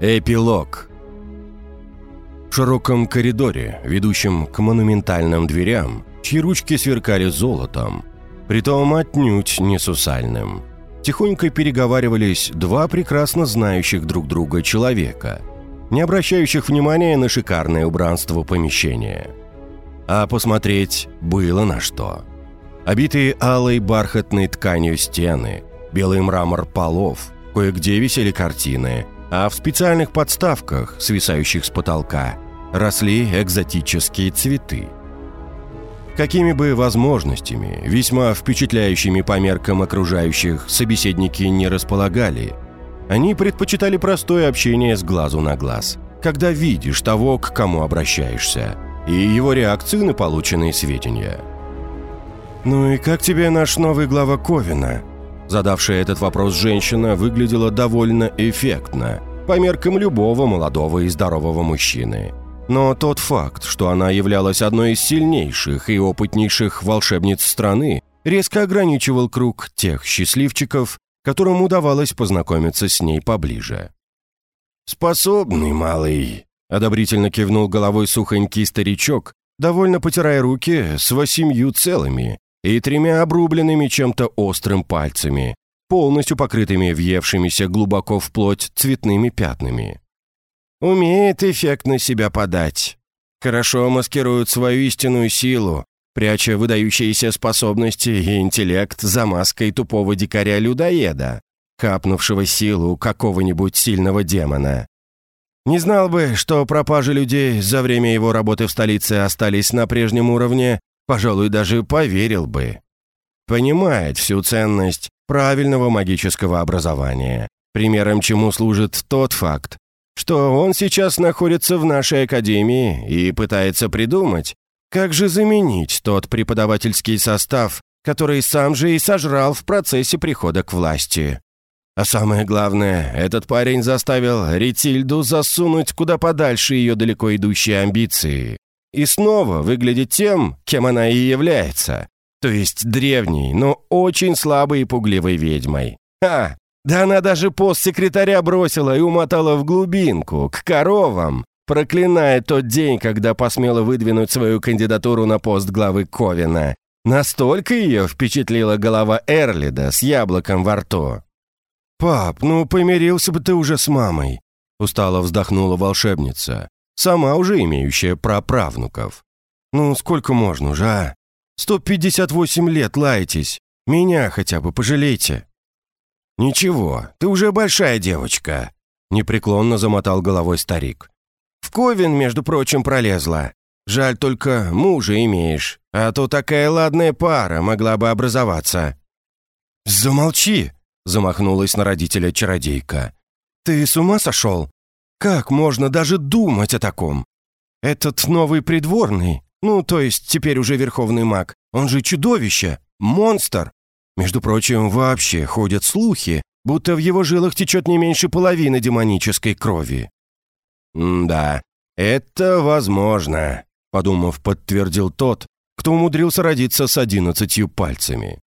Эпилог В широком коридоре, ведущем к монументальным дверям, чьи ручки сверкали золотом, притом отнюдь не сусальным, тихонько переговаривались два прекрасно знающих друг друга человека, не обращающих внимания на шикарное убранство помещения. А посмотреть было на что. Обитые алой бархатной тканью стены, белый мрамор полов, кое-где висели картины – а в специальных подставках, свисающих с потолка, росли экзотические цветы. Какими бы возможностями, весьма впечатляющими по меркам окружающих, собеседники не располагали, они предпочитали простое общение с глазу на глаз, когда видишь того, к кому обращаешься, и его реакцию на полученные сведения. «Ну и как тебе наш новый глава Ковина?» Задавшая этот вопрос женщина выглядела довольно эффектно, по меркам любого молодого и здорового мужчины. Но тот факт, что она являлась одной из сильнейших и опытнейших волшебниц страны, резко ограничивал круг тех счастливчиков, которым удавалось познакомиться с ней поближе. «Способный, малый», — одобрительно кивнул головой сухонький старичок, довольно потирая руки с восемью целыми, и тремя обрубленными чем-то острым пальцами, полностью покрытыми въевшимися глубоко в плоть цветными пятнами. Умеет эффектно себя подать. Хорошо маскирует свою истинную силу, пряча выдающиеся способности и интеллект за маской тупого дикаря-людоеда, капнувшего силу какого-нибудь сильного демона. Не знал бы, что пропажи людей за время его работы в столице остались на прежнем уровне, пожалуй, даже поверил бы. Понимает всю ценность правильного магического образования, примером чему служит тот факт, что он сейчас находится в нашей академии и пытается придумать, как же заменить тот преподавательский состав, который сам же и сожрал в процессе прихода к власти. А самое главное, этот парень заставил Ритильду засунуть куда подальше ее далеко идущие амбиции и снова выглядит тем, кем она и является. То есть древней, но очень слабой и пугливой ведьмой. А, да она даже пост секретаря бросила и умотала в глубинку, к коровам, проклиная тот день, когда посмела выдвинуть свою кандидатуру на пост главы Ковина. Настолько ее впечатлила голова Эрлида с яблоком во рту. «Пап, ну помирился бы ты уже с мамой», — устало вздохнула волшебница сама уже имеющая праправнуков. Ну, сколько можно уже, а? 158 лет лаетесь. Меня хотя бы пожалейте». «Ничего, ты уже большая девочка», — непреклонно замотал головой старик. «В Ковен, между прочим, пролезла. Жаль только мужа имеешь, а то такая ладная пара могла бы образоваться». «Замолчи!» — замахнулась на родителя чародейка. «Ты с ума сошел? Как можно даже думать о таком? Этот новый придворный, ну, то есть теперь уже верховный маг, он же чудовище, монстр. Между прочим, вообще ходят слухи, будто в его жилах течет не меньше половины демонической крови. «Да, это возможно», — подумав, подтвердил тот, кто умудрился родиться с одиннадцатью пальцами.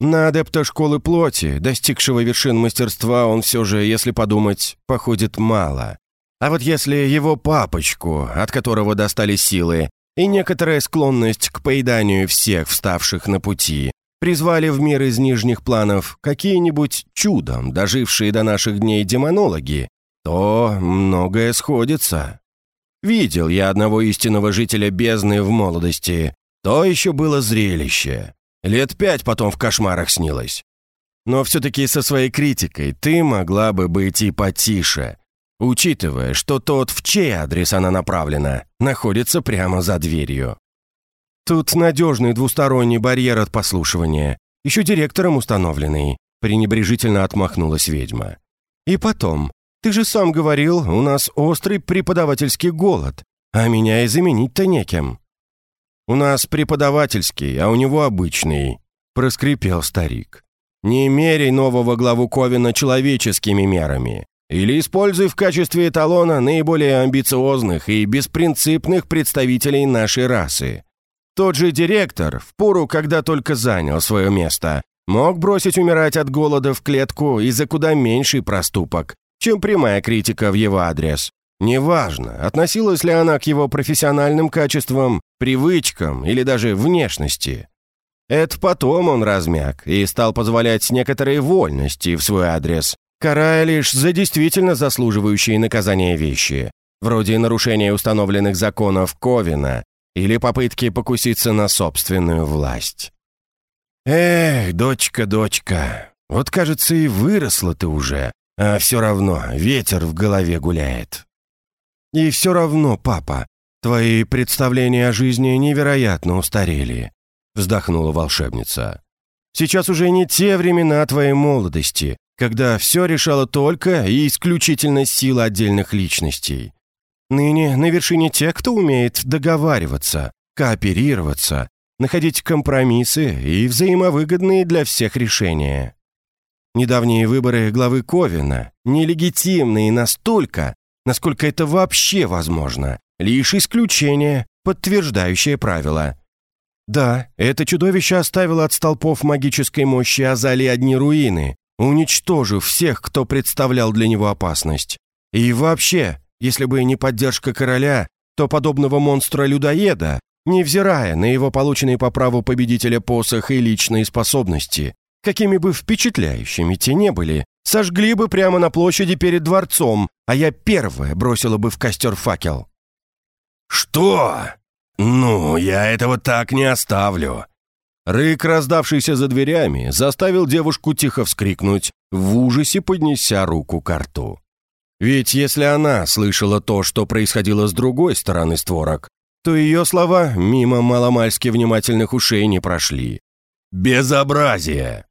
На адепта школы плоти, достигшего вершин мастерства, он все же, если подумать, походит мало. А вот если его папочку, от которого достали силы, и некоторая склонность к поеданию всех вставших на пути, призвали в мир из нижних планов какие-нибудь чудом дожившие до наших дней демонологи, то многое сходится. Видел я одного истинного жителя бездны в молодости. То еще было зрелище. Лет пять потом в кошмарах снилось. Но все-таки со своей критикой ты могла бы быть и потише, учитывая, что тот, в чей адрес она направлена, находится прямо за дверью. Тут надежный двусторонний барьер от послушивания, еще директором установленный, пренебрежительно отмахнулась ведьма. И потом, ты же сам говорил, у нас острый преподавательский голод, а меня и заменить-то некем. «У нас преподавательский, а у него обычный», — проскрипел старик. «Не меряй нового главу Ковина человеческими мерами. Или используй в качестве эталона наиболее амбициозных и беспринципных представителей нашей расы. Тот же директор, в пору, когда только занял свое место, мог бросить умирать от голода в клетку и за куда меньший проступок, чем прямая критика в его адрес. Неважно, относилась ли она к его профессиональным качествам, привычкам или даже внешности. Это потом он размяк и стал позволять некоторые вольности в свой адрес, карая лишь за действительно заслуживающие наказания вещи, вроде нарушения установленных законов Ковина или попытки покуситься на собственную власть. «Эх, дочка, дочка, вот, кажется, и выросла ты уже, а все равно ветер в голове гуляет». «И все равно, папа, твои представления о жизни невероятно устарели», вздохнула волшебница. «Сейчас уже не те времена твоей молодости, когда все решало только и исключительно сила отдельных личностей. Ныне на вершине те, кто умеет договариваться, кооперироваться, находить компромиссы и взаимовыгодные для всех решения. Недавние выборы главы Ковина нелегитимные настолько, насколько это вообще возможно, лишь исключение, подтверждающее правило. Да, это чудовище оставило от столпов магической мощи Азали одни руины, уничтожив всех, кто представлял для него опасность. И вообще, если бы не поддержка короля, то подобного монстра-людоеда, невзирая на его полученные по праву победителя посох и личные способности, какими бы впечатляющими те не были, сожгли бы прямо на площади перед дворцом, а я первая бросила бы в костер факел. «Что? Ну, я этого так не оставлю!» Рык, раздавшийся за дверями, заставил девушку тихо вскрикнуть, в ужасе поднеся руку к рту. Ведь если она слышала то, что происходило с другой стороны створок, то ее слова мимо маломальски внимательных ушей не прошли. «Безобразие!»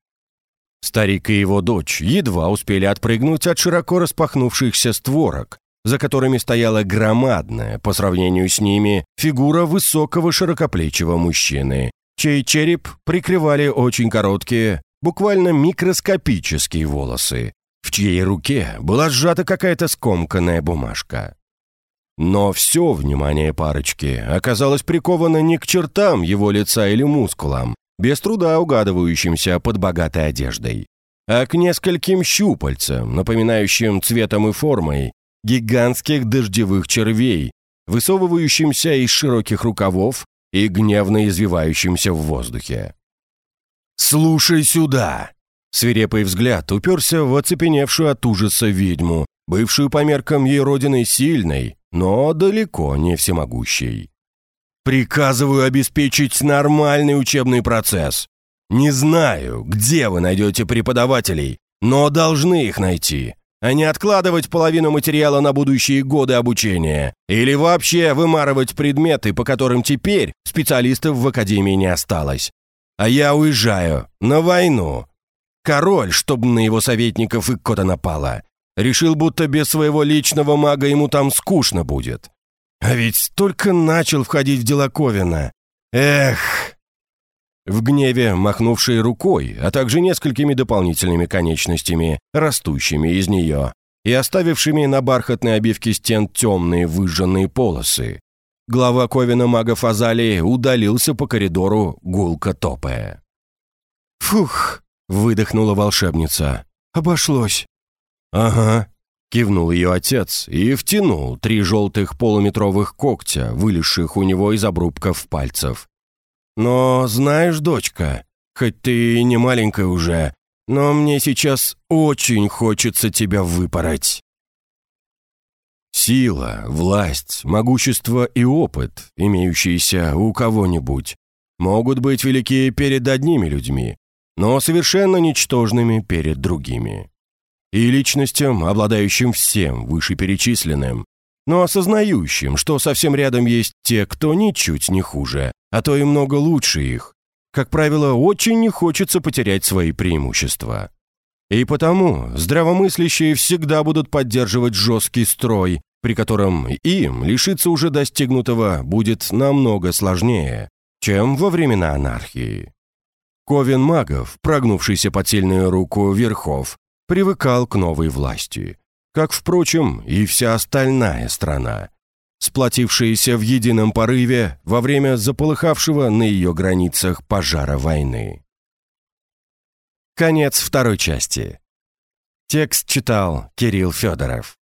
Старик и его дочь едва успели отпрыгнуть от широко распахнувшихся створок, за которыми стояла громадная, по сравнению с ними, фигура высокого широкоплечего мужчины, чей череп прикрывали очень короткие, буквально микроскопические волосы, в чьей руке была сжата какая-то скомканная бумажка. Но все внимание парочки оказалось приковано не к чертам его лица или мускулам, без труда угадывающимся под богатой одеждой, а к нескольким щупальцам, напоминающим цветом и формой гигантских дождевых червей, высовывающимся из широких рукавов и гневно извивающимся в воздухе. «Слушай сюда!» Свирепый взгляд уперся в оцепеневшую от ужаса ведьму, бывшую по меркам ей родины сильной, но далеко не всемогущей. «Приказываю обеспечить нормальный учебный процесс. Не знаю, где вы найдете преподавателей, но должны их найти, а не откладывать половину материала на будущие годы обучения или вообще вымарывать предметы, по которым теперь специалистов в академии не осталось. А я уезжаю на войну, Король, чтобы на его советников и кота напало. Решил, будто без своего личного мага ему там скучно будет. А ведь только начал входить в дела Ковина. Эх! В гневе, махнувшей рукой, а также несколькими дополнительными конечностями, растущими из нее, и оставившими на бархатной обивке стен темные выжженные полосы, глава Ковина магов Азалии удалился по коридору, гулко топая. «Фух!» Выдохнула волшебница. «Обошлось». «Ага», — кивнул ее отец и втянул три желтых полуметровых когтя, вылезших у него из обрубков пальцев. «Но знаешь, дочка, хоть ты и не маленькая уже, но мне сейчас очень хочется тебя выпороть». Сила, власть, могущество и опыт, имеющиеся у кого-нибудь, могут быть велики перед одними людьми, но совершенно ничтожными перед другими. И личностям, обладающим всем вышеперечисленным, но осознающим, что совсем рядом есть те, кто ничуть не хуже, а то и много лучше их, как правило, очень не хочется потерять свои преимущества. И потому здравомыслящие всегда будут поддерживать жесткий строй, при котором им лишиться уже достигнутого будет намного сложнее, чем во времена анархии. Ковен магов, прогнувшийся под сильную руку верхов, привыкал к новой власти, как, впрочем, и вся остальная страна, сплотившаяся в едином порыве во время заполыхавшего на ее границах пожара войны. Конец второй части. Текст читал Кирилл Федоров.